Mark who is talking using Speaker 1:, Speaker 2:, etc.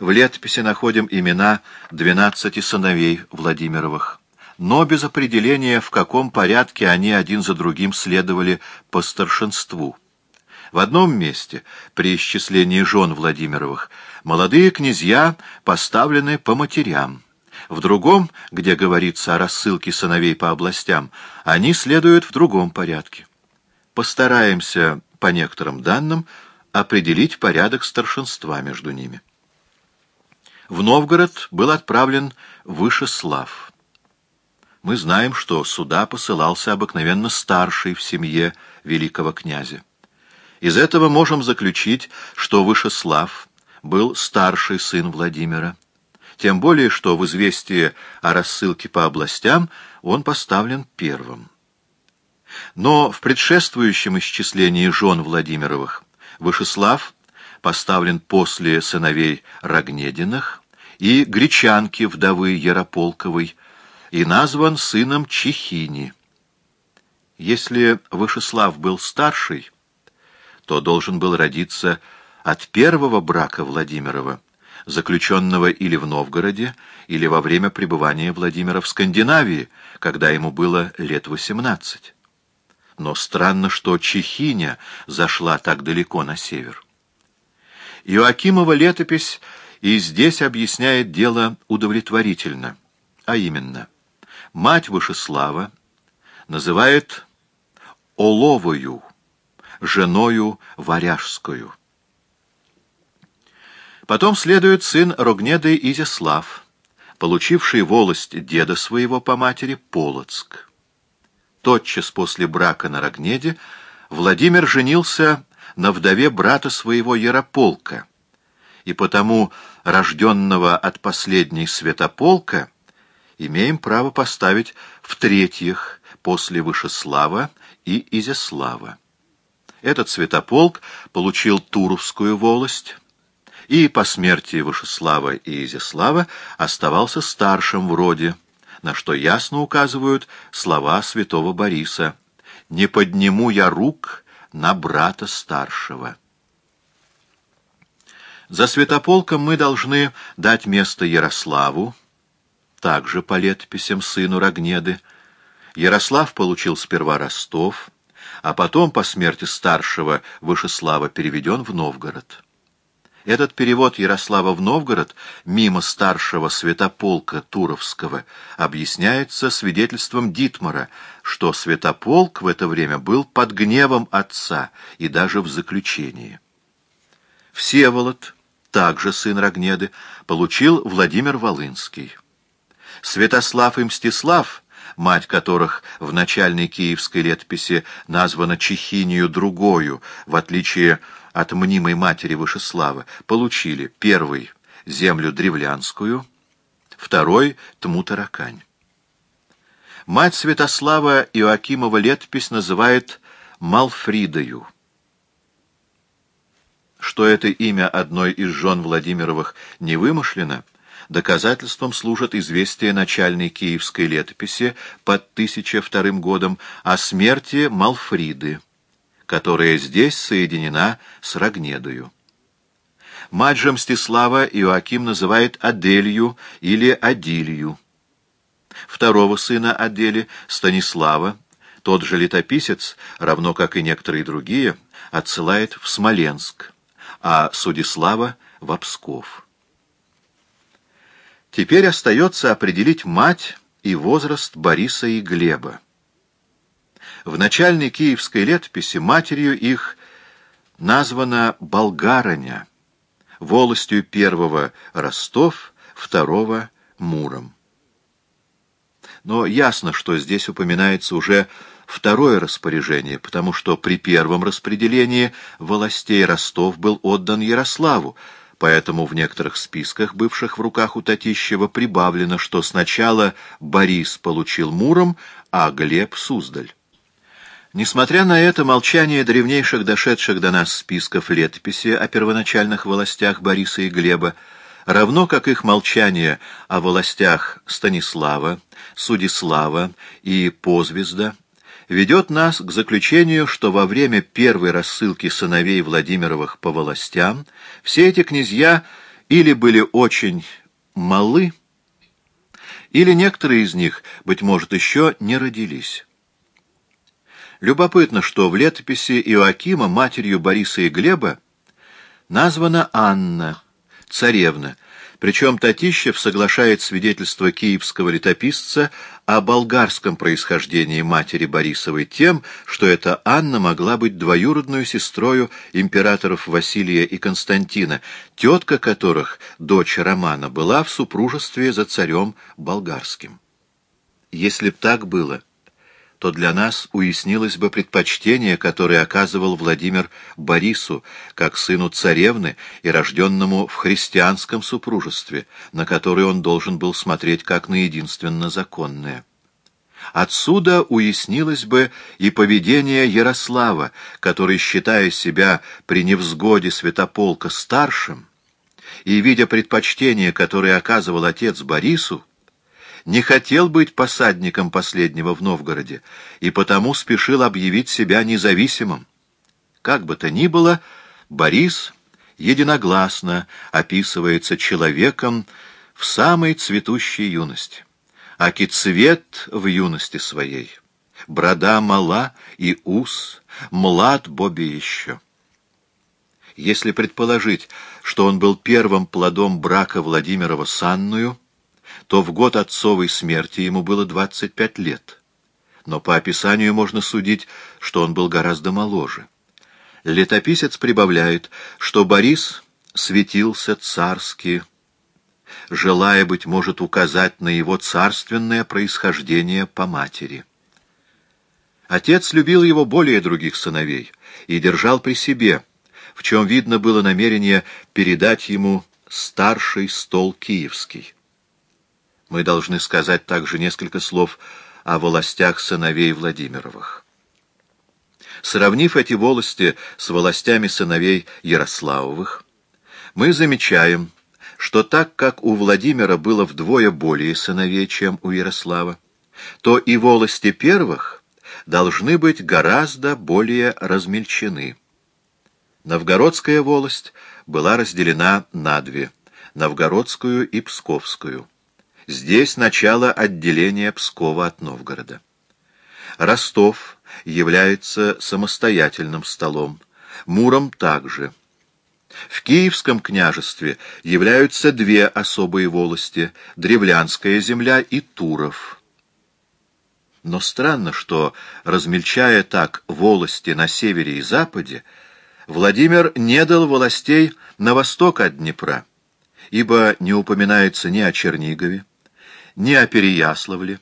Speaker 1: в летописи находим имена двенадцати сыновей Владимировых, но без определения, в каком порядке они один за другим следовали по старшинству. В одном месте, при исчислении жен Владимировых, молодые князья поставлены по матерям. В другом, где говорится о рассылке сыновей по областям, они следуют в другом порядке. Постараемся, по некоторым данным, определить порядок старшинства между ними. В Новгород был отправлен Вышеслав. Мы знаем, что сюда посылался обыкновенно старший в семье великого князя. Из этого можем заключить, что Вышеслав был старший сын Владимира. Тем более, что в известии о рассылке по областям он поставлен первым. Но в предшествующем исчислении жен Владимировых Вышеслав поставлен после сыновей Рогнединых и гречанки вдовы Ярополковой и назван сыном Чехини. Если Вышеслав был старший, то должен был родиться от первого брака Владимирова, заключенного или в Новгороде, или во время пребывания Владимира в Скандинавии, когда ему было лет восемнадцать. Но странно, что Чехиня зашла так далеко на север. Иоакимова летопись и здесь объясняет дело удовлетворительно, а именно, мать Вышеслава называет Оловою, женою Варяжскую. Потом следует сын Рогнеды Изяслав, получивший волость деда своего по матери Полоцк. Тотчас после брака на Рогнеде Владимир женился на вдове брата своего Ярополка, и потому рожденного от последней Святополка имеем право поставить в третьих после Вышеслава и Изяслава. Этот святополк получил Туровскую волость и по смерти Вышеслава и Изяслава оставался старшим в роде, на что ясно указывают слова святого Бориса «Не подниму я рук на брата старшего». За святополком мы должны дать место Ярославу, также по летописям сыну Рогнеды. Ярослав получил сперва Ростов, а потом, по смерти старшего Вышеслава, переведен в Новгород. Этот перевод Ярослава в Новгород мимо старшего святополка Туровского объясняется свидетельством Дитмара, что святополк в это время был под гневом отца и даже в заключении. Всеволод, также сын Рогнеды, получил Владимир Волынский. Святослав и Мстислав мать которых в начальной киевской летописи названа Чехинию другою, в отличие от мнимой матери Вышеслава, получили первый — землю древлянскую, второй — Тмутаракань. Мать Святослава Иоакимова летопись называет Малфридою. Что это имя одной из жен Владимировых не вымышлено, Доказательством служат известия начальной киевской летописи под 1002 годом о смерти Малфриды, которая здесь соединена с Рогнедою. Мать же Мстислава Иоаким называет Аделью или Адилью. Второго сына Адели, Станислава, тот же летописец, равно как и некоторые другие, отсылает в Смоленск, а Судислава — в Псков. Теперь остается определить мать и возраст Бориса и Глеба. В начальной киевской летописи матерью их названа Болгароня, волостью первого Ростов, второго Муром. Но ясно, что здесь упоминается уже второе распоряжение, потому что при первом распределении властей Ростов был отдан Ярославу, поэтому в некоторых списках, бывших в руках у Татищева, прибавлено, что сначала Борис получил Муром, а Глеб — Суздаль. Несмотря на это, молчание древнейших дошедших до нас списков летописи о первоначальных властях Бориса и Глеба, равно как их молчание о властях Станислава, Судислава и Позвезда, ведет нас к заключению, что во время первой рассылки сыновей Владимировых по властям все эти князья или были очень малы, или некоторые из них, быть может, еще не родились. Любопытно, что в летописи Иоакима матерью Бориса и Глеба названа Анна, царевна, причем Татищев соглашает свидетельство киевского летописца о болгарском происхождении матери Борисовой тем, что эта Анна могла быть двоюродную сестрою императоров Василия и Константина, тетка которых, дочь Романа, была в супружестве за царем болгарским. Если б так было, то для нас уяснилось бы предпочтение, которое оказывал Владимир Борису, как сыну царевны и рожденному в христианском супружестве, на который он должен был смотреть как на единственно законное. Отсюда уяснилось бы и поведение Ярослава, который, считая себя при невзгоде святополка старшим, и, видя предпочтение, которое оказывал отец Борису, не хотел быть посадником последнего в Новгороде и потому спешил объявить себя независимым. Как бы то ни было, Борис единогласно описывается человеком в самой цветущей юности, аки цвет в юности своей, брода мала и ус, млад Бобби еще. Если предположить, что он был первым плодом брака Владимирова с Анную, то в год отцовой смерти ему было 25 лет. Но по описанию можно судить, что он был гораздо моложе. Летописец прибавляет, что Борис светился царски, желая, быть может, указать на его царственное происхождение по матери. Отец любил его более других сыновей и держал при себе, в чем видно было намерение передать ему старший стол киевский. Мы должны сказать также несколько слов о властях сыновей Владимировых. Сравнив эти волости с властями сыновей Ярославовых, мы замечаем, что так как у Владимира было вдвое более сыновей, чем у Ярослава, то и волости первых должны быть гораздо более размельчены. Новгородская волость была разделена на две — Новгородскую и Псковскую. Здесь начало отделения Пскова от Новгорода. Ростов является самостоятельным столом, Муром также. В Киевском княжестве являются две особые волости — Древлянская земля и Туров. Но странно, что, размельчая так волости на севере и западе, Владимир не дал властей на восток от Днепра, ибо не упоминается ни о Чернигове, ни о Переяславле,